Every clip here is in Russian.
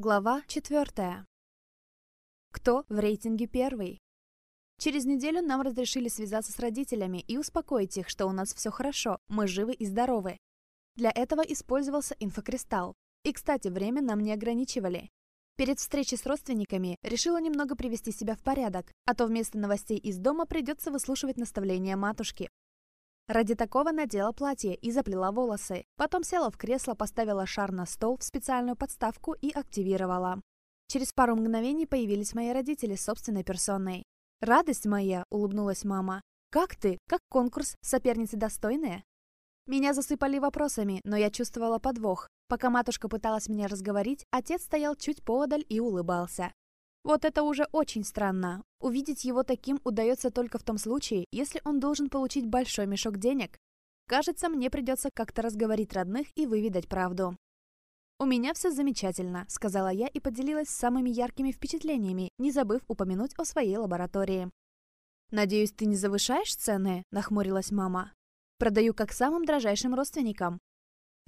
Глава 4. Кто в рейтинге первый? Через неделю нам разрешили связаться с родителями и успокоить их, что у нас все хорошо, мы живы и здоровы. Для этого использовался инфокристалл. И, кстати, время нам не ограничивали. Перед встречей с родственниками решила немного привести себя в порядок, а то вместо новостей из дома придется выслушивать наставления матушки. Ради такого надела платье и заплела волосы. Потом села в кресло, поставила шар на стол в специальную подставку и активировала. Через пару мгновений появились мои родители с собственной персоной. «Радость моя!» – улыбнулась мама. «Как ты? Как конкурс? Соперницы достойные?» Меня засыпали вопросами, но я чувствовала подвох. Пока матушка пыталась меня разговорить, отец стоял чуть поодаль и улыбался. Вот это уже очень странно. Увидеть его таким удается только в том случае, если он должен получить большой мешок денег. Кажется, мне придется как-то разговорить родных и выведать правду. «У меня все замечательно», — сказала я и поделилась самыми яркими впечатлениями, не забыв упомянуть о своей лаборатории. «Надеюсь, ты не завышаешь цены?» — нахмурилась мама. «Продаю как самым дрожайшим родственникам.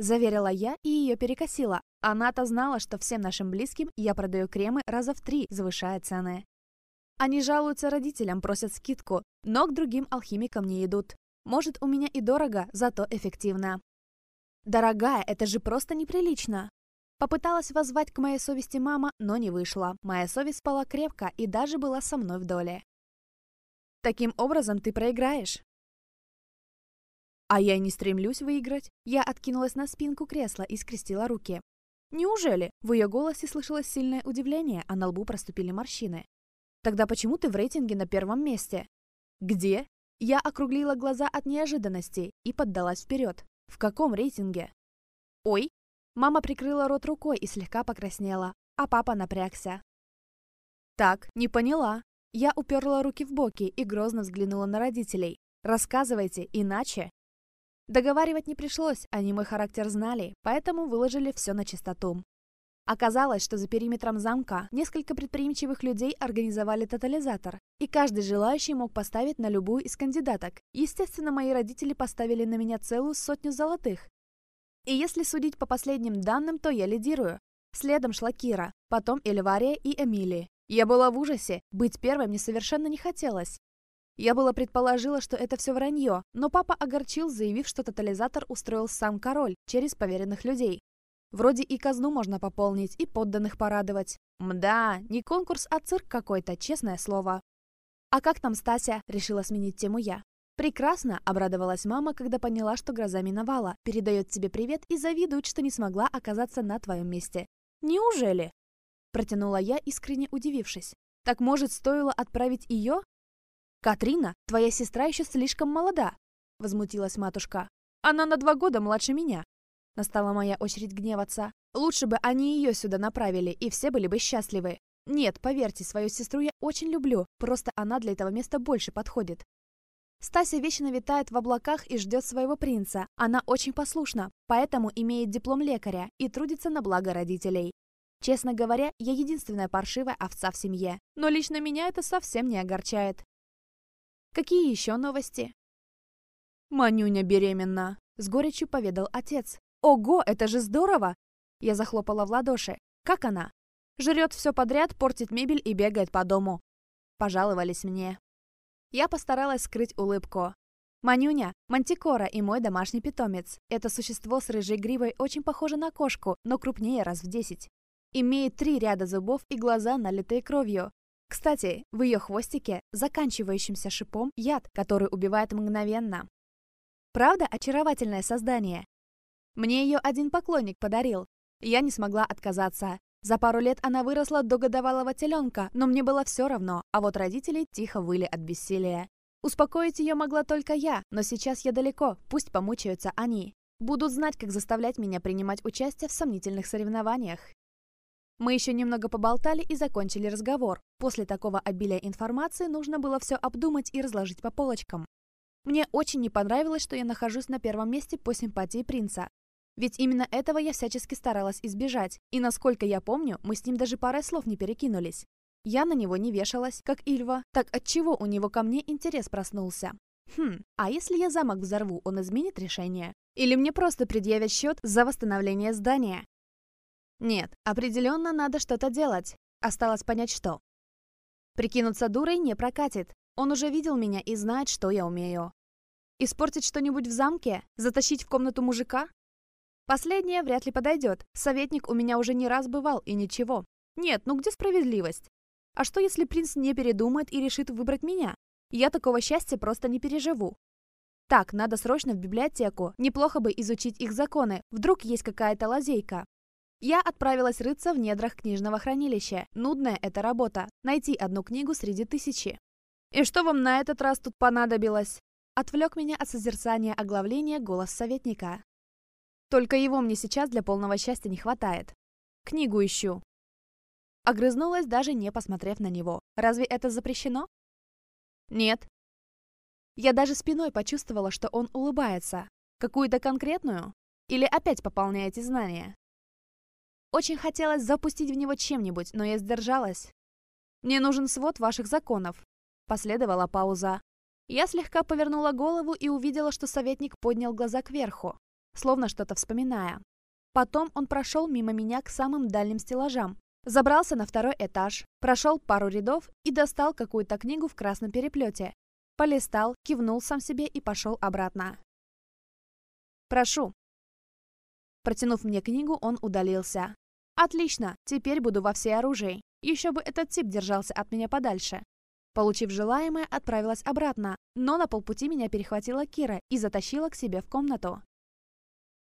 Заверила я, и ее перекосила. Она-то знала, что всем нашим близким я продаю кремы раза в три, завышая цены. Они жалуются родителям, просят скидку, но к другим алхимикам не идут. Может, у меня и дорого, зато эффективно. «Дорогая, это же просто неприлично!» Попыталась воззвать к моей совести мама, но не вышла. Моя совесть спала крепко и даже была со мной в доле. «Таким образом ты проиграешь. А я не стремлюсь выиграть. Я откинулась на спинку кресла и скрестила руки. Неужели? В ее голосе слышалось сильное удивление, а на лбу проступили морщины. Тогда почему ты в рейтинге на первом месте? Где? Я округлила глаза от неожиданности и поддалась вперед. В каком рейтинге? Ой. Мама прикрыла рот рукой и слегка покраснела, а папа напрягся. Так, не поняла. Я уперла руки в боки и грозно взглянула на родителей. Рассказывайте, иначе Договаривать не пришлось, они мой характер знали, поэтому выложили все на чистоту. Оказалось, что за периметром замка несколько предприимчивых людей организовали тотализатор, и каждый желающий мог поставить на любую из кандидаток. Естественно, мои родители поставили на меня целую сотню золотых. И если судить по последним данным, то я лидирую. Следом шла Кира, потом Эльвария и Эмили. Я была в ужасе, быть первой мне совершенно не хотелось. Я было предположила, что это все вранье, но папа огорчил, заявив, что тотализатор устроил сам король через поверенных людей. Вроде и казну можно пополнить, и подданных порадовать. Мда, не конкурс, а цирк какой-то, честное слово. «А как там Стася?» – решила сменить тему я. «Прекрасно!» – обрадовалась мама, когда поняла, что гроза миновала, передает тебе привет и завидует, что не смогла оказаться на твоем месте. «Неужели?» – протянула я, искренне удивившись. «Так, может, стоило отправить ее? «Катрина, твоя сестра еще слишком молода», — возмутилась матушка. «Она на два года младше меня». Настала моя очередь гневаться. Лучше бы они ее сюда направили, и все были бы счастливы. Нет, поверьте, свою сестру я очень люблю, просто она для этого места больше подходит. Стася вечно витает в облаках и ждет своего принца. Она очень послушна, поэтому имеет диплом лекаря и трудится на благо родителей. Честно говоря, я единственная паршивая овца в семье. Но лично меня это совсем не огорчает. Какие еще новости?» «Манюня беременна», — с горечью поведал отец. «Ого, это же здорово!» Я захлопала в ладоши. «Как она?» «Жрет все подряд, портит мебель и бегает по дому». Пожаловались мне. Я постаралась скрыть улыбку. Манюня, мантикора и мой домашний питомец. Это существо с рыжей гривой очень похоже на кошку, но крупнее раз в десять. Имеет три ряда зубов и глаза, налитые кровью. Кстати, в ее хвостике заканчивающимся шипом яд, который убивает мгновенно. Правда, очаровательное создание? Мне ее один поклонник подарил. Я не смогла отказаться. За пару лет она выросла до годовалого теленка, но мне было все равно, а вот родители тихо выли от бессилия. Успокоить ее могла только я, но сейчас я далеко, пусть помучаются они. Будут знать, как заставлять меня принимать участие в сомнительных соревнованиях. Мы еще немного поболтали и закончили разговор. После такого обилия информации нужно было все обдумать и разложить по полочкам. Мне очень не понравилось, что я нахожусь на первом месте по симпатии принца. Ведь именно этого я всячески старалась избежать, и насколько я помню, мы с ним даже парой слов не перекинулись. Я на него не вешалась, как Ильва, так отчего у него ко мне интерес проснулся? Хм, а если я замок взорву, он изменит решение? Или мне просто предъявят счет за восстановление здания? Нет, определенно надо что-то делать. Осталось понять, что. Прикинуться дурой не прокатит. Он уже видел меня и знает, что я умею. Испортить что-нибудь в замке? Затащить в комнату мужика? Последнее вряд ли подойдет. Советник у меня уже не раз бывал, и ничего. Нет, ну где справедливость? А что, если принц не передумает и решит выбрать меня? Я такого счастья просто не переживу. Так, надо срочно в библиотеку. Неплохо бы изучить их законы. Вдруг есть какая-то лазейка. Я отправилась рыться в недрах книжного хранилища. Нудная эта работа. Найти одну книгу среди тысячи. «И что вам на этот раз тут понадобилось?» Отвлек меня от созерцания оглавления голос советника. Только его мне сейчас для полного счастья не хватает. Книгу ищу. Огрызнулась, даже не посмотрев на него. Разве это запрещено? Нет. Я даже спиной почувствовала, что он улыбается. Какую-то конкретную? Или опять пополняете знания? Очень хотелось запустить в него чем-нибудь, но я сдержалась. «Мне нужен свод ваших законов», — последовала пауза. Я слегка повернула голову и увидела, что советник поднял глаза кверху, словно что-то вспоминая. Потом он прошел мимо меня к самым дальним стеллажам, забрался на второй этаж, прошел пару рядов и достал какую-то книгу в красном переплете. Полистал, кивнул сам себе и пошел обратно. «Прошу», Протянув мне книгу, он удалился. «Отлично, теперь буду во всеоружии. Еще бы этот тип держался от меня подальше». Получив желаемое, отправилась обратно, но на полпути меня перехватила Кира и затащила к себе в комнату.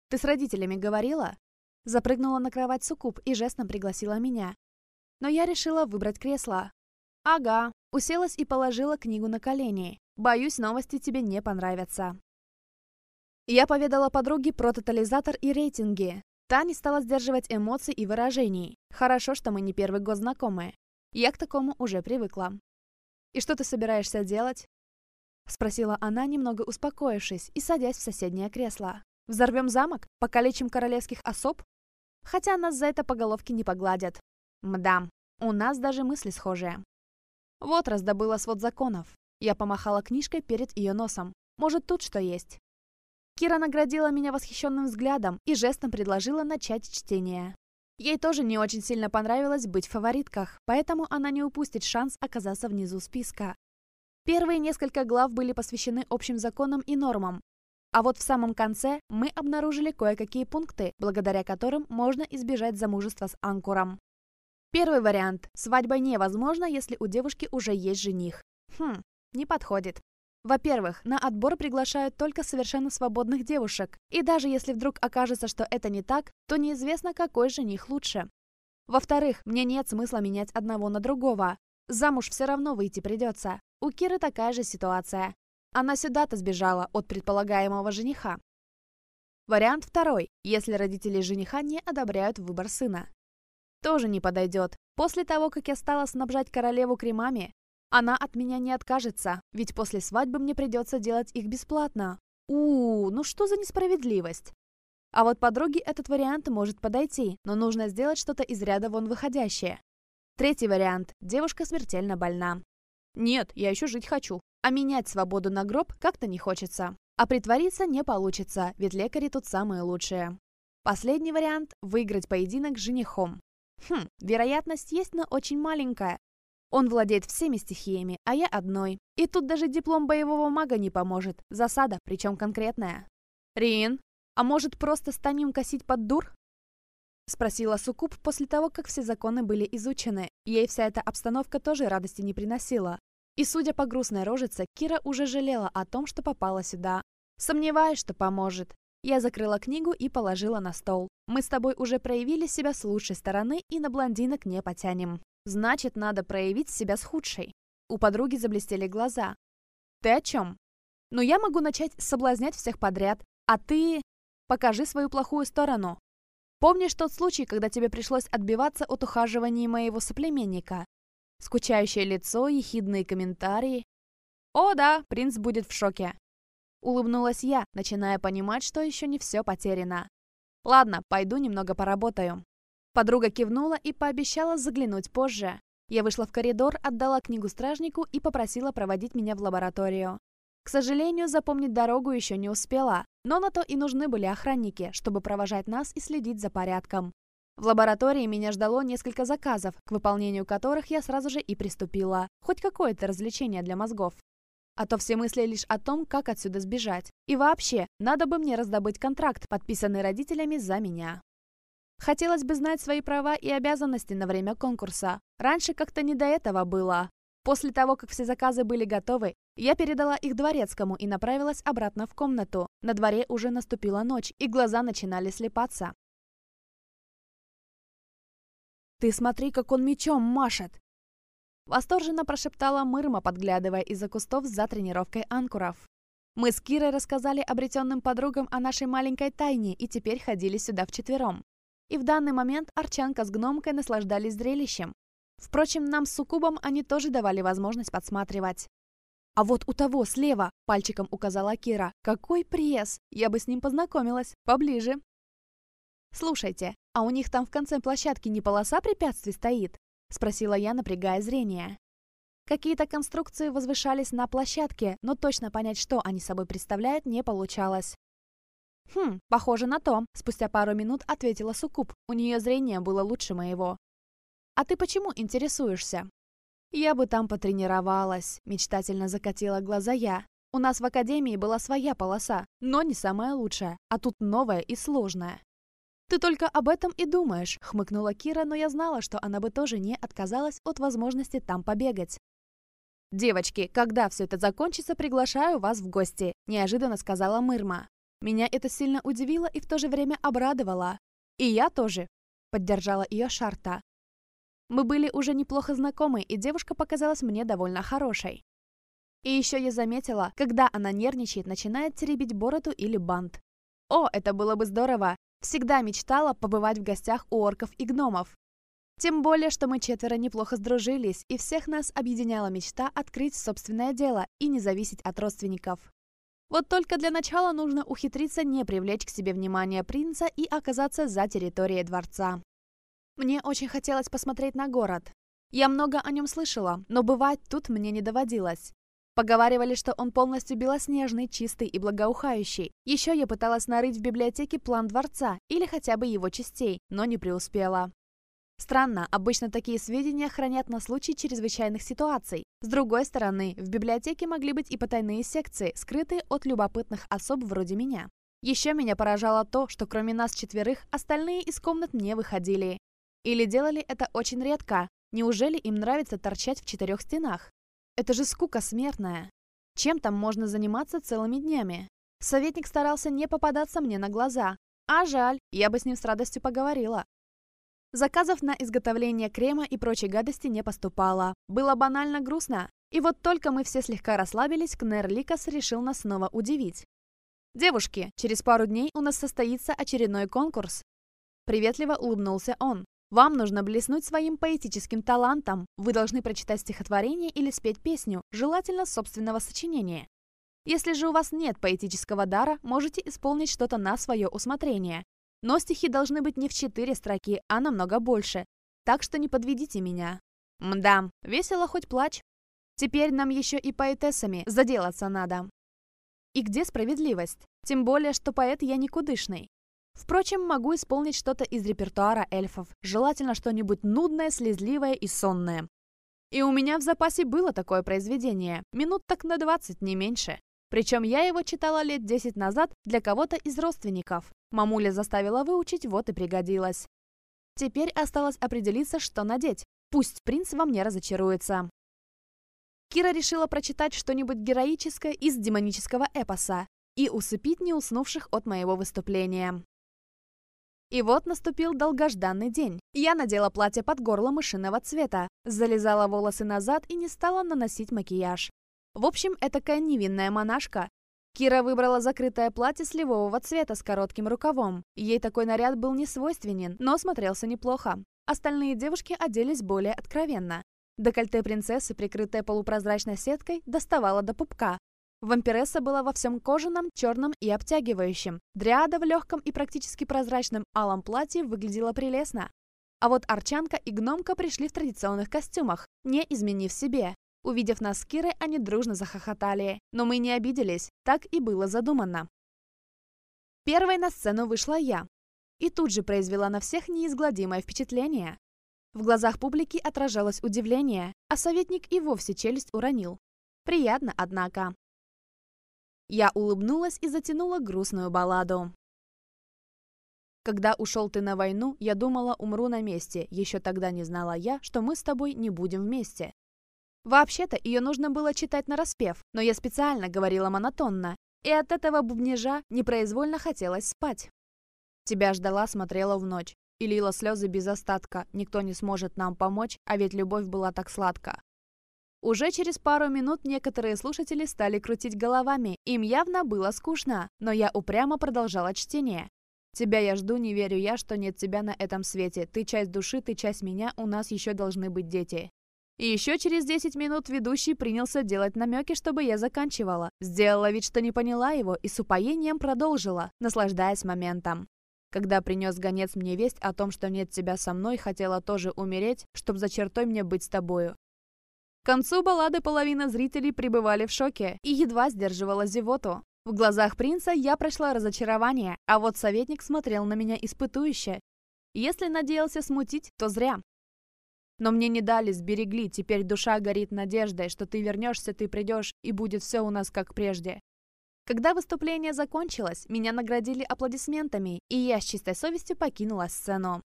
«Ты с родителями говорила?» Запрыгнула на кровать Сукуб и жестом пригласила меня. Но я решила выбрать кресло. «Ага», уселась и положила книгу на колени. «Боюсь, новости тебе не понравятся». Я поведала подруге про тотализатор и рейтинги. Та не стала сдерживать эмоций и выражений. Хорошо, что мы не первый год знакомы. Я к такому уже привыкла. «И что ты собираешься делать?» Спросила она, немного успокоившись и садясь в соседнее кресло. «Взорвем замок? Покалечим королевских особ?» Хотя нас за это по головке не погладят. Мдам, у нас даже мысли схожие. Вот раздобыла свод законов. Я помахала книжкой перед ее носом. Может, тут что есть. Кира наградила меня восхищенным взглядом и жестом предложила начать чтение. Ей тоже не очень сильно понравилось быть в фаворитках, поэтому она не упустит шанс оказаться внизу списка. Первые несколько глав были посвящены общим законам и нормам. А вот в самом конце мы обнаружили кое-какие пункты, благодаря которым можно избежать замужества с анкуром. Первый вариант. Свадьба невозможна, если у девушки уже есть жених. Хм, не подходит. Во-первых, на отбор приглашают только совершенно свободных девушек, и даже если вдруг окажется, что это не так, то неизвестно, какой жених лучше. Во-вторых, мне нет смысла менять одного на другого. Замуж все равно выйти придется. У Киры такая же ситуация. Она сюда-то сбежала от предполагаемого жениха. Вариант второй, если родители жениха не одобряют выбор сына. Тоже не подойдет. После того, как я стала снабжать королеву кремами, она от меня не откажется, ведь после свадьбы мне придется делать их бесплатно. У, ну что за несправедливость? А вот подруге этот вариант может подойти, но нужно сделать что-то из ряда вон выходящее. Третий вариант. Девушка смертельно больна. Нет, я еще жить хочу. А менять свободу на гроб как-то не хочется. А притвориться не получится, ведь лекари тут самые лучшие. Последний вариант – выиграть поединок с женихом. Хм, вероятность есть, но очень маленькая, он владеет всеми стихиями, а я одной. И тут даже диплом боевого мага не поможет. Засада, причем конкретная. «Рин, а может, просто станем косить под дур?» Спросила Сукуб после того, как все законы были изучены. Ей вся эта обстановка тоже радости не приносила. И, судя по грустной рожице, Кира уже жалела о том, что попала сюда. Сомневаюсь, что поможет. Я закрыла книгу и положила на стол. Мы с тобой уже проявили себя с лучшей стороны и на блондинок не потянем. Значит, надо проявить себя с худшей. У подруги заблестели глаза. Ты о чем? Но ну, я могу начать соблазнять всех подряд, а ты... Покажи свою плохую сторону. Помнишь тот случай, когда тебе пришлось отбиваться от ухаживаний моего соплеменника? Скучающее лицо, ехидные комментарии. О да, принц будет в шоке. Улыбнулась я, начиная понимать, что еще не все потеряно. Ладно, пойду немного поработаю. Подруга кивнула и пообещала заглянуть позже. Я вышла в коридор, отдала книгу стражнику и попросила проводить меня в лабораторию. К сожалению, запомнить дорогу еще не успела, но на то и нужны были охранники, чтобы провожать нас и следить за порядком. В лаборатории меня ждало несколько заказов, к выполнению которых я сразу же и приступила. Хоть какое-то развлечение для мозгов. А то все мысли лишь о том, как отсюда сбежать. И вообще, надо бы мне раздобыть контракт, подписанный родителями за меня. Хотелось бы знать свои права и обязанности на время конкурса. Раньше как-то не до этого было. После того, как все заказы были готовы, я передала их дворецкому и направилась обратно в комнату. На дворе уже наступила ночь, и глаза начинали слепаться. «Ты смотри, как он мечом машет!» Восторженно прошептала Мырма, подглядывая из-за кустов за тренировкой анкуров. Мы с Кирой рассказали обретенным подругам о нашей маленькой тайне и теперь ходили сюда вчетвером и в данный момент Арчанка с гномкой наслаждались зрелищем. Впрочем, нам с Сукубом они тоже давали возможность подсматривать. «А вот у того слева», — пальчиком указала Кира, — «какой пресс! Я бы с ним познакомилась, поближе». «Слушайте, а у них там в конце площадки не полоса препятствий стоит?» — спросила я, напрягая зрение. Какие-то конструкции возвышались на площадке, но точно понять, что они собой представляют, не получалось. «Хм, похоже на то», — спустя пару минут ответила Сукуб. У нее зрение было лучше моего. «А ты почему интересуешься?» «Я бы там потренировалась», — мечтательно закатила глаза я. «У нас в академии была своя полоса, но не самая лучшая, а тут новая и сложная». «Ты только об этом и думаешь», — хмыкнула Кира, но я знала, что она бы тоже не отказалась от возможности там побегать. «Девочки, когда все это закончится, приглашаю вас в гости», — неожиданно сказала Мырма. Меня это сильно удивило и в то же время обрадовало. И я тоже. Поддержала ее Шарта. Мы были уже неплохо знакомы, и девушка показалась мне довольно хорошей. И еще я заметила, когда она нервничает, начинает теребить бороду или бант. О, это было бы здорово! Всегда мечтала побывать в гостях у орков и гномов. Тем более, что мы четверо неплохо сдружились, и всех нас объединяла мечта открыть собственное дело и не зависеть от родственников. Вот только для начала нужно ухитриться не привлечь к себе внимание принца и оказаться за территорией дворца. Мне очень хотелось посмотреть на город. Я много о нем слышала, но бывать тут мне не доводилось. Поговаривали, что он полностью белоснежный, чистый и благоухающий. Еще я пыталась нарыть в библиотеке план дворца или хотя бы его частей, но не преуспела. Странно, обычно такие сведения хранят на случай чрезвычайных ситуаций. С другой стороны, в библиотеке могли быть и потайные секции, скрытые от любопытных особ вроде меня. Еще меня поражало то, что кроме нас четверых, остальные из комнат не выходили. Или делали это очень редко. Неужели им нравится торчать в четырех стенах? Это же скука смертная. Чем там можно заниматься целыми днями? Советник старался не попадаться мне на глаза. А жаль, я бы с ним с радостью поговорила. Заказов на изготовление крема и прочей гадости не поступало. Было банально грустно. И вот только мы все слегка расслабились, Кнер Ликас решил нас снова удивить. «Девушки, через пару дней у нас состоится очередной конкурс». Приветливо улыбнулся он. «Вам нужно блеснуть своим поэтическим талантом. Вы должны прочитать стихотворение или спеть песню, желательно собственного сочинения. Если же у вас нет поэтического дара, можете исполнить что-то на свое усмотрение. Но стихи должны быть не в четыре строки, а намного больше. Так что не подведите меня. Мдам, весело хоть плачь. Теперь нам еще и поэтессами заделаться надо. И где справедливость? Тем более, что поэт я никудышный. Впрочем, могу исполнить что-то из репертуара эльфов, желательно что-нибудь нудное, слезливое и сонное. И у меня в запасе было такое произведение, минут так на 20, не меньше. Причем я его читала лет 10 назад для кого-то из родственников. Мамуля заставила выучить, вот и пригодилась. Теперь осталось определиться, что надеть. Пусть принц во мне разочаруется. Кира решила прочитать что-нибудь героическое из демонического эпоса и усыпить не уснувших от моего выступления. И вот наступил долгожданный день. Я надела платье под горло мышиного цвета, залезала волосы назад и не стала наносить макияж. В общем, этакая невинная монашка, Кира выбрала закрытое платье сливового цвета с коротким рукавом. Ей такой наряд был не свойственен, но смотрелся неплохо. Остальные девушки оделись более откровенно. Декольте принцессы, прикрытое полупрозрачной сеткой, доставало до пупка. Вампиресса была во всем кожаном, черном и обтягивающем. Дриада в легком и практически прозрачном алом платье выглядела прелестно. А вот Арчанка и Гномка пришли в традиционных костюмах, не изменив себе. Увидев нас с Кирой, они дружно захохотали. Но мы не обиделись, так и было задумано. Первой на сцену вышла я. И тут же произвела на всех неизгладимое впечатление. В глазах публики отражалось удивление, а советник и вовсе челюсть уронил. Приятно, однако. Я улыбнулась и затянула грустную балладу. Когда ушел ты на войну, я думала, умру на месте. Еще тогда не знала я, что мы с тобой не будем вместе. Вообще-то ее нужно было читать на распев, но я специально говорила монотонно, и от этого бубнежа непроизвольно хотелось спать. Тебя ждала, смотрела в ночь, и лила слезы без остатка, никто не сможет нам помочь, а ведь любовь была так сладка. Уже через пару минут некоторые слушатели стали крутить головами, им явно было скучно, но я упрямо продолжала чтение. «Тебя я жду, не верю я, что нет тебя на этом свете. Ты часть души, ты часть меня, у нас еще должны быть дети. И еще через 10 минут ведущий принялся делать намеки, чтобы я заканчивала. Сделала вид, что не поняла его, и с упоением продолжила, наслаждаясь моментом. Когда принес гонец мне весть о том, что нет тебя со мной, хотела тоже умереть, чтобы за чертой мне быть с тобою. К концу баллады половина зрителей пребывали в шоке и едва сдерживала зевоту. В глазах принца я прошла разочарование, а вот советник смотрел на меня испытующе. Если надеялся смутить, то зря. Но мне не дали, сберегли, теперь душа горит надеждой, что ты вернешься, ты придешь, и будет все у нас как прежде. Когда выступление закончилось, меня наградили аплодисментами, и я с чистой совестью покинула сцену.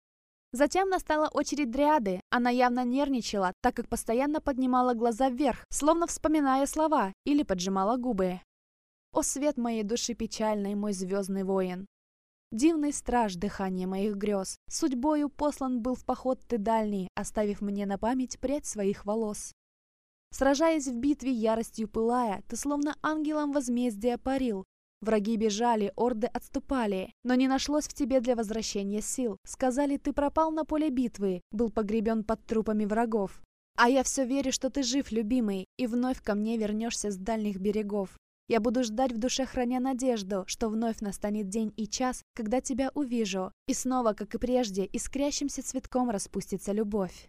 Затем настала очередь Дриады. Она явно нервничала, так как постоянно поднимала глаза вверх, словно вспоминая слова или поджимала губы. «О свет моей души печальный, мой звездный воин! Дивный страж дыхания моих грез, судьбою послан был в поход ты дальний, оставив мне на память прядь своих волос. Сражаясь в битве, яростью пылая, ты словно ангелом возмездия парил. Враги бежали, орды отступали, но не нашлось в тебе для возвращения сил. Сказали, ты пропал на поле битвы, был погребен под трупами врагов. А я все верю, что ты жив, любимый, и вновь ко мне вернешься с дальних берегов. Я буду ждать в душе храня надежду, что вновь настанет день и час, когда тебя увижу, и снова, как и прежде, искрящимся цветком распустится любовь.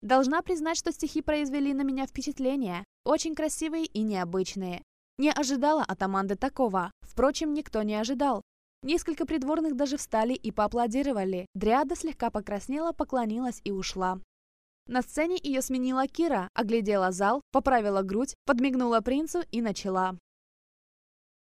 Должна признать, что стихи произвели на меня впечатление, очень красивые и необычные. Не ожидала от Аманды такого, впрочем, никто не ожидал. Несколько придворных даже встали и поаплодировали. Дриада слегка покраснела, поклонилась и ушла. На сцене ее сменила Кира, оглядела зал, поправила грудь, подмигнула принцу и начала.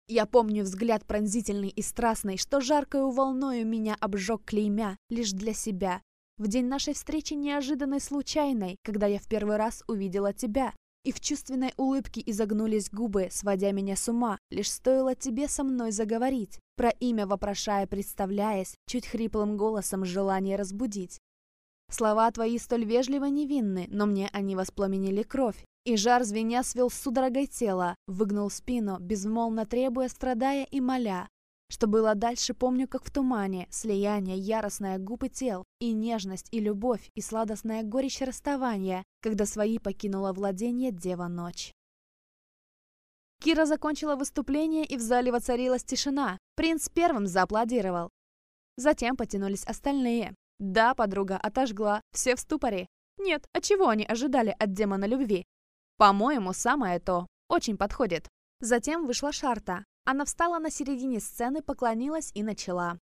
Я помню взгляд пронзительный и страстный, что жаркою волною меня обжег клеймя лишь для себя. В день нашей встречи неожиданной случайной, когда я в первый раз увидела тебя. И в чувственной улыбке изогнулись губы, сводя меня с ума, лишь стоило тебе со мной заговорить, про имя вопрошая, представляясь, чуть хриплым голосом желание разбудить. Слова твои столь вежливо невинны, но мне они воспламенили кровь. И жар звеня свел судорогой тела, выгнул спину, безмолвно требуя, страдая и моля. Что было дальше, помню, как в тумане, слияние, яростное губ и тел, и нежность, и любовь, и сладостная горечь расставания, когда свои покинула владение Дева Ночь. Кира закончила выступление, и в зале воцарилась тишина. Принц первым зааплодировал. Затем потянулись остальные. Да, подруга отожгла все в ступоре. Нет, а чего они ожидали от демона любви? По-моему, самое то. Очень подходит. Затем вышла Шарта. Она встала на середине сцены, поклонилась и начала.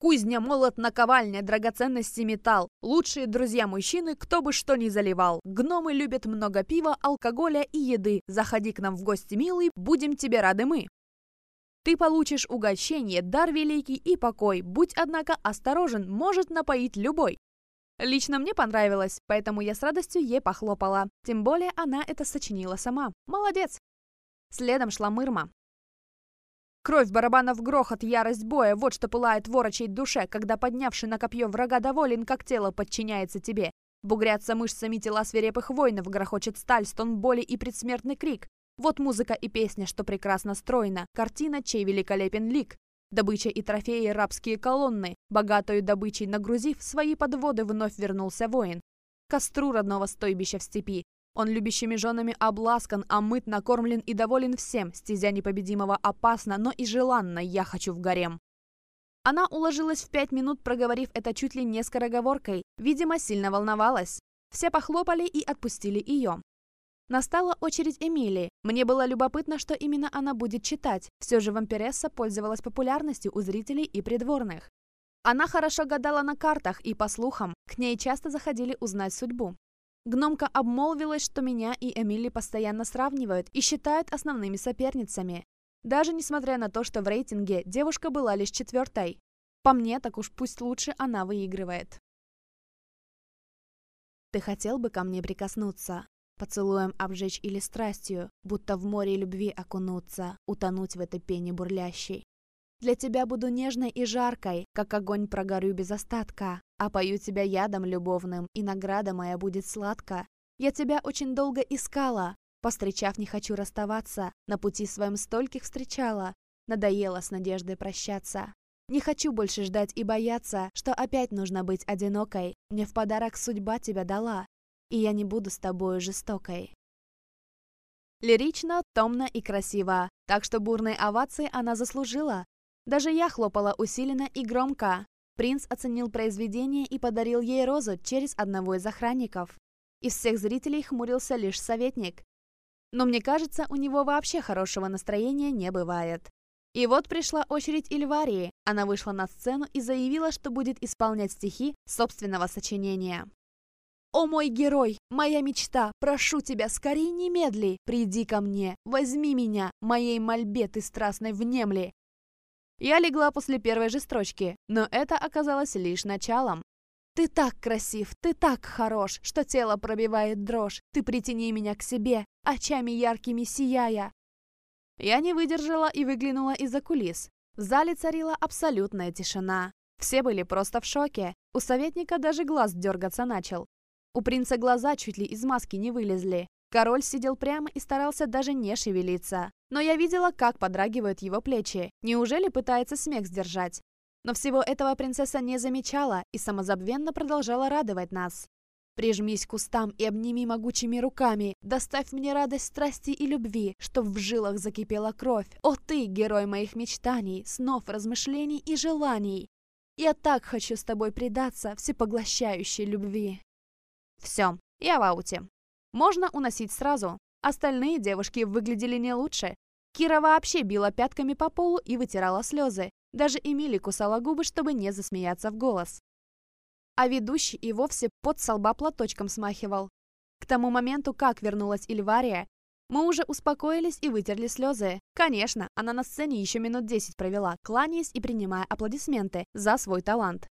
Кузня, молот, наковальня, драгоценности, металл. Лучшие друзья мужчины, кто бы что ни заливал. Гномы любят много пива, алкоголя и еды. Заходи к нам в гости, милый, будем тебе рады мы. Ты получишь угощение, дар великий и покой. Будь, однако, осторожен, может напоить любой. Лично мне понравилось, поэтому я с радостью ей похлопала. Тем более она это сочинила сама. Молодец! Следом шла Мырма. Кровь барабанов грохот, ярость боя – вот что пылает ворочей душе, когда поднявший на копье врага доволен, как тело подчиняется тебе. Бугрятся мышцами тела свирепых воинов, грохочет сталь, стон боли и предсмертный крик. Вот музыка и песня, что прекрасно стройна, картина, чей великолепен лик. Добыча и трофеи рабские колонны, богатую добычей нагрузив, свои подводы вновь вернулся воин. Костру родного стойбища в степи. Он любящими женами обласкан, а омыт, накормлен и доволен всем. Стезя непобедимого опасна, но и желанно я хочу в гарем. Она уложилась в пять минут, проговорив это чуть ли не скороговоркой. Видимо, сильно волновалась. Все похлопали и отпустили ее. Настала очередь Эмилии. Мне было любопытно, что именно она будет читать. Все же вампиресса пользовалась популярностью у зрителей и придворных. Она хорошо гадала на картах и по слухам. К ней часто заходили узнать судьбу. Гномка обмолвилась, что меня и Эмили постоянно сравнивают и считают основными соперницами. Даже несмотря на то, что в рейтинге девушка была лишь четвертой. По мне, так уж пусть лучше она выигрывает. Ты хотел бы ко мне прикоснуться? Поцелуем обжечь или страстью, будто в море любви окунуться, утонуть в этой пене бурлящей. Для тебя буду нежной и жаркой, как огонь прогорю без остатка, а пою тебя ядом любовным, и награда моя будет сладка. Я тебя очень долго искала, постречав не хочу расставаться, на пути своем стольких встречала, надоело с надеждой прощаться. Не хочу больше ждать и бояться, что опять нужно быть одинокой. Мне в подарок судьба тебя дала и я не буду с тобою жестокой. Лирично, томно и красиво, так что бурные овации она заслужила. Даже я хлопала усиленно и громко. Принц оценил произведение и подарил ей розу через одного из охранников. Из всех зрителей хмурился лишь советник. Но мне кажется, у него вообще хорошего настроения не бывает. И вот пришла очередь Ильварии. Она вышла на сцену и заявила, что будет исполнять стихи собственного сочинения. О мой герой, моя мечта, прошу тебя, скорей немедли, приди ко мне, возьми меня, моей мольбе ты страстной внемли. Я легла после первой же строчки, но это оказалось лишь началом. Ты так красив, ты так хорош, что тело пробивает дрожь. Ты притяни меня к себе, очами яркими сияя. Я не выдержала и выглянула из-за кулис. В зале царила абсолютная тишина. Все были просто в шоке. У советника даже глаз дергаться начал. У принца глаза чуть ли из маски не вылезли. Король сидел прямо и старался даже не шевелиться. Но я видела, как подрагивают его плечи. Неужели пытается смех сдержать? Но всего этого принцесса не замечала и самозабвенно продолжала радовать нас. Прижмись к кустам и обними могучими руками. Доставь мне радость страсти и любви, чтоб в жилах закипела кровь. О ты, герой моих мечтаний, снов, размышлений и желаний. Я так хочу с тобой предаться всепоглощающей любви. Все, я в ауте. Можно уносить сразу. Остальные девушки выглядели не лучше. Кира вообще била пятками по полу и вытирала слезы. Даже Эмили кусала губы, чтобы не засмеяться в голос. А ведущий и вовсе под солба платочком смахивал. К тому моменту, как вернулась Ильвария, мы уже успокоились и вытерли слезы. Конечно, она на сцене еще минут 10 провела, кланяясь и принимая аплодисменты за свой талант.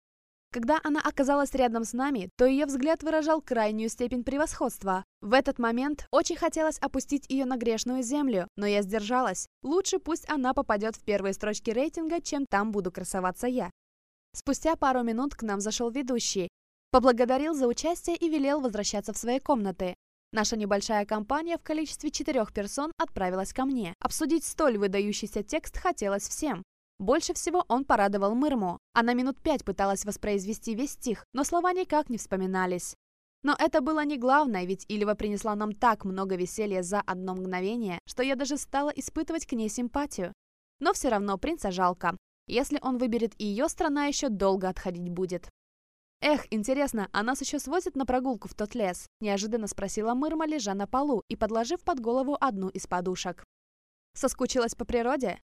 Когда она оказалась рядом с нами, то ее взгляд выражал крайнюю степень превосходства. В этот момент очень хотелось опустить ее на грешную землю, но я сдержалась. Лучше пусть она попадет в первые строчки рейтинга, чем там буду красоваться я. Спустя пару минут к нам зашел ведущий. Поблагодарил за участие и велел возвращаться в свои комнаты. Наша небольшая компания в количестве четырех персон отправилась ко мне. Обсудить столь выдающийся текст хотелось всем. Больше всего он порадовал Мырму. Она минут пять пыталась воспроизвести весь стих, но слова никак не вспоминались. Но это было не главное, ведь Ильва принесла нам так много веселья за одно мгновение, что я даже стала испытывать к ней симпатию. Но все равно принца жалко. Если он выберет ее, страна еще долго отходить будет. «Эх, интересно, а нас еще свозят на прогулку в тот лес?» – неожиданно спросила Мырма, лежа на полу и подложив под голову одну из подушек. «Соскучилась по природе?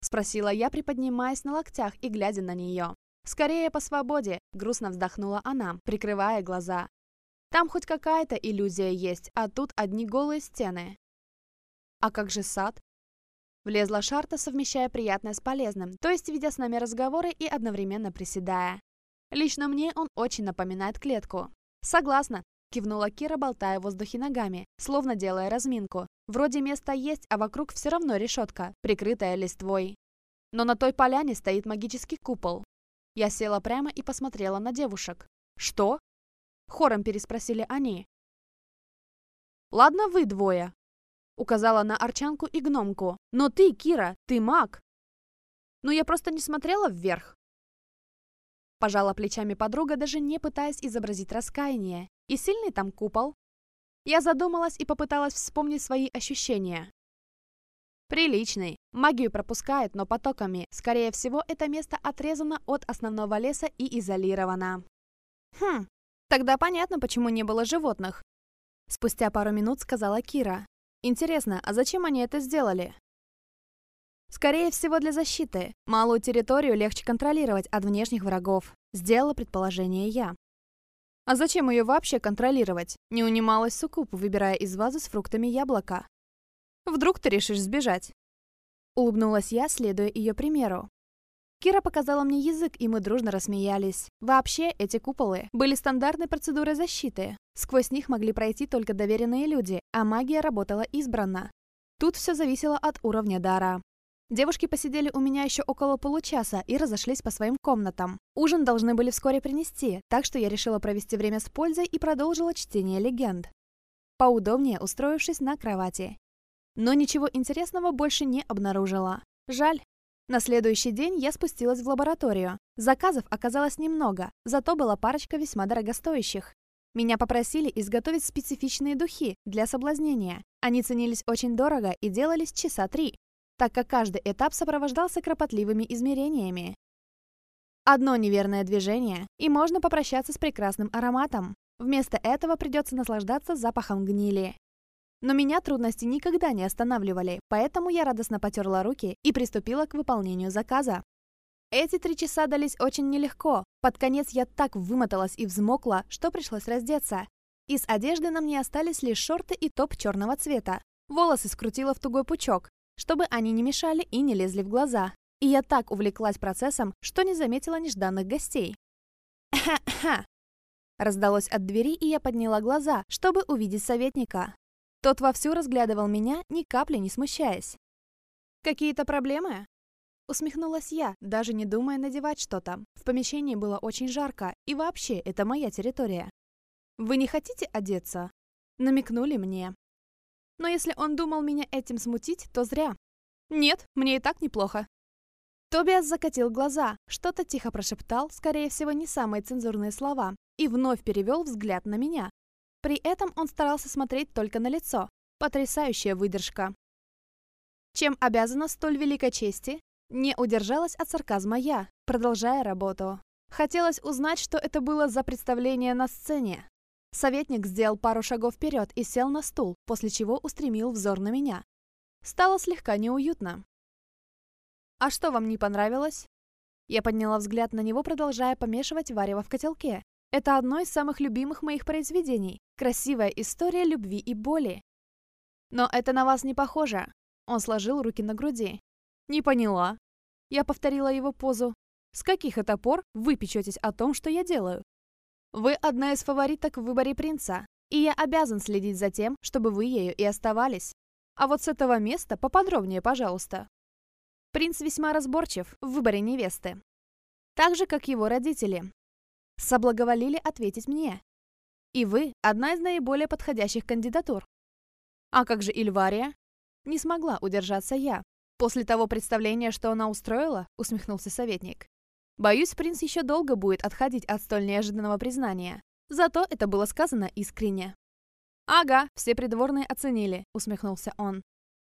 Спросила я, приподнимаясь на локтях и глядя на нее. «Скорее по свободе!» – грустно вздохнула она, прикрывая глаза. «Там хоть какая-то иллюзия есть, а тут одни голые стены». «А как же сад?» Влезла Шарта, совмещая приятное с полезным, то есть ведя с нами разговоры и одновременно приседая. «Лично мне он очень напоминает клетку». «Согласна!» – кивнула Кира, болтая в воздухе ногами, словно делая разминку. Вроде места есть, а вокруг все равно решетка, прикрытая листвой. Но на той поляне стоит магический купол. Я села прямо и посмотрела на девушек. «Что?» — хором переспросили они. «Ладно, вы двое», — указала на Арчанку и гномку. «Но ты, Кира, ты маг!» «Ну, я просто не смотрела вверх!» Пожала плечами подруга, даже не пытаясь изобразить раскаяние. «И сильный там купол?» Я задумалась и попыталась вспомнить свои ощущения. Приличный. Магию пропускает, но потоками. Скорее всего, это место отрезано от основного леса и изолировано. Хм, тогда понятно, почему не было животных. Спустя пару минут сказала Кира. Интересно, а зачем они это сделали? Скорее всего, для защиты. Малую территорию легче контролировать от внешних врагов. Сделала предположение я. А зачем ее вообще контролировать? Не унималась Сукуп, выбирая из вазы с фруктами яблоко. Вдруг ты решишь сбежать? Улыбнулась я, следуя ее примеру. Кира показала мне язык, и мы дружно рассмеялись. Вообще, эти куполы были стандартной процедурой защиты. Сквозь них могли пройти только доверенные люди, а магия работала избранно. Тут все зависело от уровня дара. Девушки посидели у меня еще около получаса и разошлись по своим комнатам. Ужин должны были вскоре принести, так что я решила провести время с пользой и продолжила чтение легенд, поудобнее устроившись на кровати. Но ничего интересного больше не обнаружила. Жаль. На следующий день я спустилась в лабораторию. Заказов оказалось немного, зато была парочка весьма дорогостоящих. Меня попросили изготовить специфичные духи для соблазнения. Они ценились очень дорого и делались часа три, так как каждый этап сопровождался кропотливыми измерениями. Одно неверное движение, и можно попрощаться с прекрасным ароматом. Вместо этого придется наслаждаться запахом гнили. Но меня трудности никогда не останавливали, поэтому я радостно потерла руки и приступила к выполнению заказа. Эти три часа дались очень нелегко. Под конец я так вымоталась и взмокла, что пришлось раздеться. Из одежды на мне остались лишь шорты и топ черного цвета. Волосы скрутила в тугой пучок, чтобы они не мешали и не лезли в глаза. И я так увлеклась процессом, что не заметила нежданных гостей. «Ха-ха!» Раздалось от двери, и я подняла глаза, чтобы увидеть советника. Тот вовсю разглядывал меня, ни капли не смущаясь. «Какие-то проблемы?» Усмехнулась я, даже не думая надевать что-то. В помещении было очень жарко, и вообще это моя территория. «Вы не хотите одеться?» Намекнули мне. Но если он думал меня этим смутить, то зря. Нет, мне и так неплохо. Тобиас закатил глаза, что-то тихо прошептал, скорее всего, не самые цензурные слова, и вновь перевел взгляд на меня. При этом он старался смотреть только на лицо. Потрясающая выдержка. Чем обязана столь великой чести? Не удержалась от сарказма я, продолжая работу. Хотелось узнать, что это было за представление на сцене. Советник сделал пару шагов вперед и сел на стул, после чего устремил взор на меня. Стало слегка неуютно. «А что вам не понравилось?» Я подняла взгляд на него, продолжая помешивать варево в котелке. Это одно из самых любимых моих произведений. Красивая история любви и боли. Но это на вас не похоже. Он сложил руки на груди. Не поняла. Я повторила его позу. С каких это пор вы печетесь о том, что я делаю? Вы одна из фавориток в выборе принца, и я обязан следить за тем, чтобы вы ею и оставались. А вот с этого места поподробнее, пожалуйста. Принц весьма разборчив в выборе невесты. Так же, как его родители. Соблаговолили ответить мне. И вы – одна из наиболее подходящих кандидатур. А как же Ильвария? Не смогла удержаться я. После того представления, что она устроила, усмехнулся советник. Боюсь, принц еще долго будет отходить от столь неожиданного признания. Зато это было сказано искренне. «Ага, все придворные оценили», — усмехнулся он.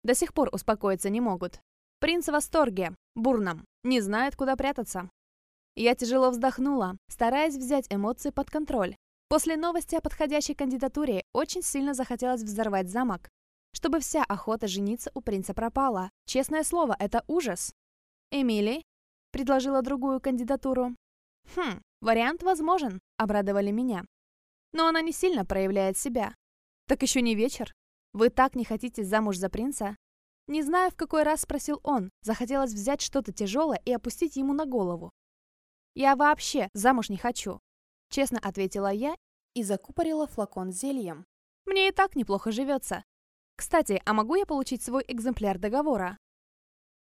«До сих пор успокоиться не могут. Принц в восторге, бурном, не знает, куда прятаться». Я тяжело вздохнула, стараясь взять эмоции под контроль. После новости о подходящей кандидатуре очень сильно захотелось взорвать замок. Чтобы вся охота жениться у принца пропала. Честное слово, это ужас. Эмили, предложила другую кандидатуру. Хм, вариант возможен, обрадовали меня. Но она не сильно проявляет себя. Так еще не вечер. Вы так не хотите замуж за принца? Не знаю, в какой раз спросил он. Захотелось взять что-то тяжелое и опустить ему на голову. Я вообще замуж не хочу. Честно ответила я и закупорила флакон с зельем. Мне и так неплохо живется. Кстати, а могу я получить свой экземпляр договора?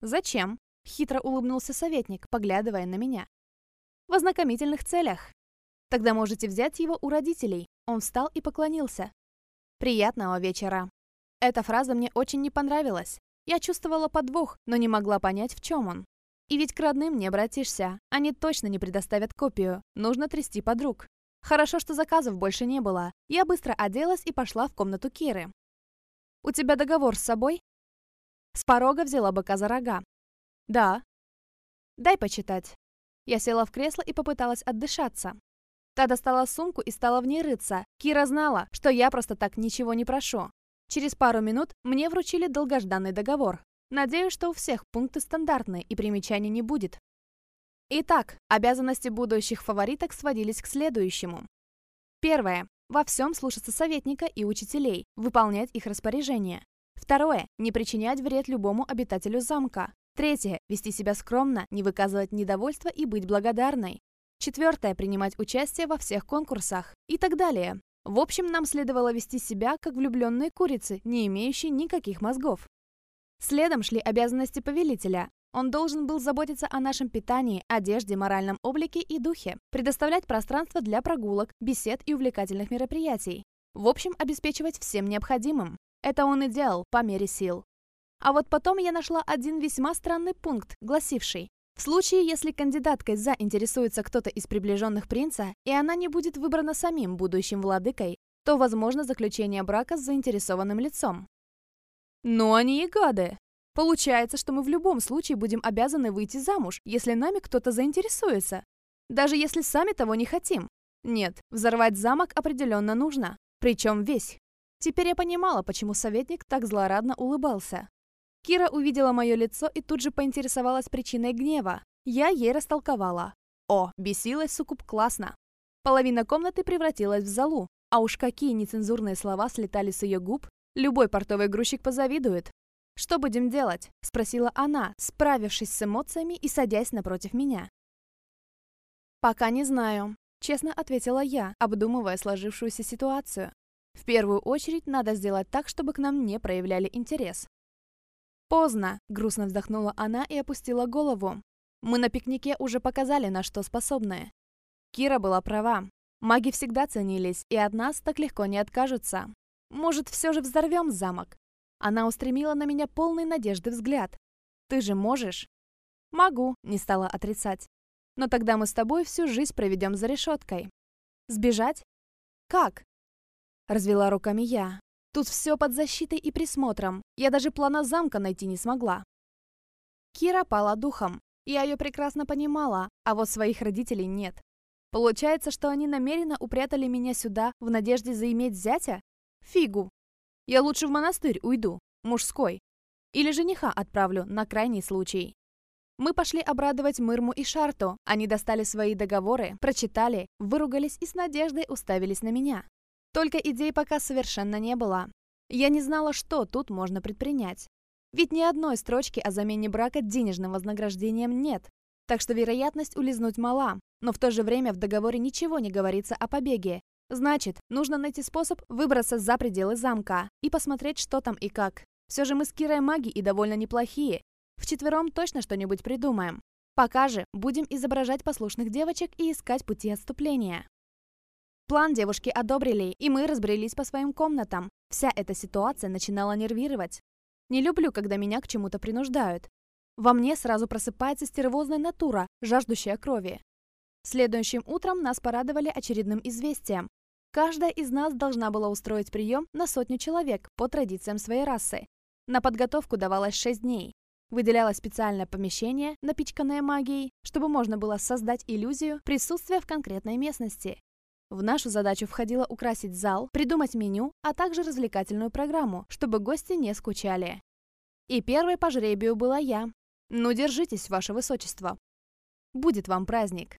Зачем? Хитро улыбнулся советник, поглядывая на меня. «В ознакомительных целях. Тогда можете взять его у родителей». Он встал и поклонился. «Приятного вечера». Эта фраза мне очень не понравилась. Я чувствовала подвох, но не могла понять, в чем он. И ведь к родным не обратишься. Они точно не предоставят копию. Нужно трясти подруг. Хорошо, что заказов больше не было. Я быстро оделась и пошла в комнату Киры. «У тебя договор с собой?» С порога взяла быка за рога. «Да». «Дай почитать». Я села в кресло и попыталась отдышаться. Та достала сумку и стала в ней рыться. Кира знала, что я просто так ничего не прошу. Через пару минут мне вручили долгожданный договор. Надеюсь, что у всех пункты стандартные и примечаний не будет. Итак, обязанности будущих фавориток сводились к следующему. Первое. Во всем слушаться советника и учителей, выполнять их распоряжения. Второе. Не причинять вред любому обитателю замка. Третье. Вести себя скромно, не выказывать недовольство и быть благодарной. Четвертое. Принимать участие во всех конкурсах. И так далее. В общем, нам следовало вести себя как влюбленные курицы, не имеющие никаких мозгов. Следом шли обязанности повелителя. Он должен был заботиться о нашем питании, одежде, моральном облике и духе, предоставлять пространство для прогулок, бесед и увлекательных мероприятий. В общем, обеспечивать всем необходимым. Это он и делал по мере сил. А вот потом я нашла один весьма странный пункт, гласивший в случае, если кандидаткой заинтересуется кто-то из приближенных принца, и она не будет выбрана самим будущим владыкой, то возможно заключение брака с заинтересованным лицом. Но они и гады. Получается, что мы в любом случае будем обязаны выйти замуж, если нами кто-то заинтересуется. Даже если сами того не хотим. Нет, взорвать замок определенно нужно. Причем весь. Теперь я понимала, почему советник так злорадно улыбался. Кира увидела мое лицо и тут же поинтересовалась причиной гнева. Я ей растолковала. О, бесилась сукуп классно. Половина комнаты превратилась в залу. А уж какие нецензурные слова слетали с ее губ, любой портовый грузчик позавидует. «Что будем делать?» – спросила она, справившись с эмоциями и садясь напротив меня. «Пока не знаю», – честно ответила я, обдумывая сложившуюся ситуацию. «В первую очередь надо сделать так, чтобы к нам не проявляли интерес. Поздно, грустно вздохнула она и опустила голову. Мы на пикнике уже показали, на что способны. Кира была права. Маги всегда ценились, и от нас так легко не откажутся. Может, все же взорвем замок? Она устремила на меня полный надежды взгляд. Ты же можешь? Могу, не стала отрицать. Но тогда мы с тобой всю жизнь проведем за решеткой. Сбежать? Как? Развела руками я. Тут все под защитой и присмотром. Я даже плана замка найти не смогла. Кира пала духом. Я ее прекрасно понимала, а вот своих родителей нет. Получается, что они намеренно упрятали меня сюда в надежде заиметь зятя? Фигу. Я лучше в монастырь уйду, мужской. Или жениха отправлю на крайний случай. Мы пошли обрадовать Мырму и Шарту. Они достали свои договоры, прочитали, выругались и с надеждой уставились на меня. Только идей пока совершенно не было. Я не знала, что тут можно предпринять. Ведь ни одной строчки о замене брака денежным вознаграждением нет, так что вероятность улизнуть мала, но в то же время в договоре ничего не говорится о побеге. Значит, нужно найти способ выбраться за пределы замка и посмотреть, что там и как. Все же мы с Кирой маги и довольно неплохие. Вчетвером точно что-нибудь придумаем. Пока же будем изображать послушных девочек и искать пути отступления. План девушки одобрили, и мы разбрелись по своим комнатам. Вся эта ситуация начинала нервировать. Не люблю, когда меня к чему-то принуждают. Во мне сразу просыпается стервозная натура, жаждущая крови. Следующим утром нас порадовали очередным известием. Каждая из нас должна была устроить прием на сотню человек по традициям своей расы. На подготовку давалось 6 дней. Выделялось специальное помещение, напичканное магией, чтобы можно было создать иллюзию присутствия в конкретной местности. В нашу задачу входило украсить зал, придумать меню, а также развлекательную программу, чтобы гости не скучали. И первой по жребию была я. Ну, держитесь, ваше высочество. Будет вам праздник.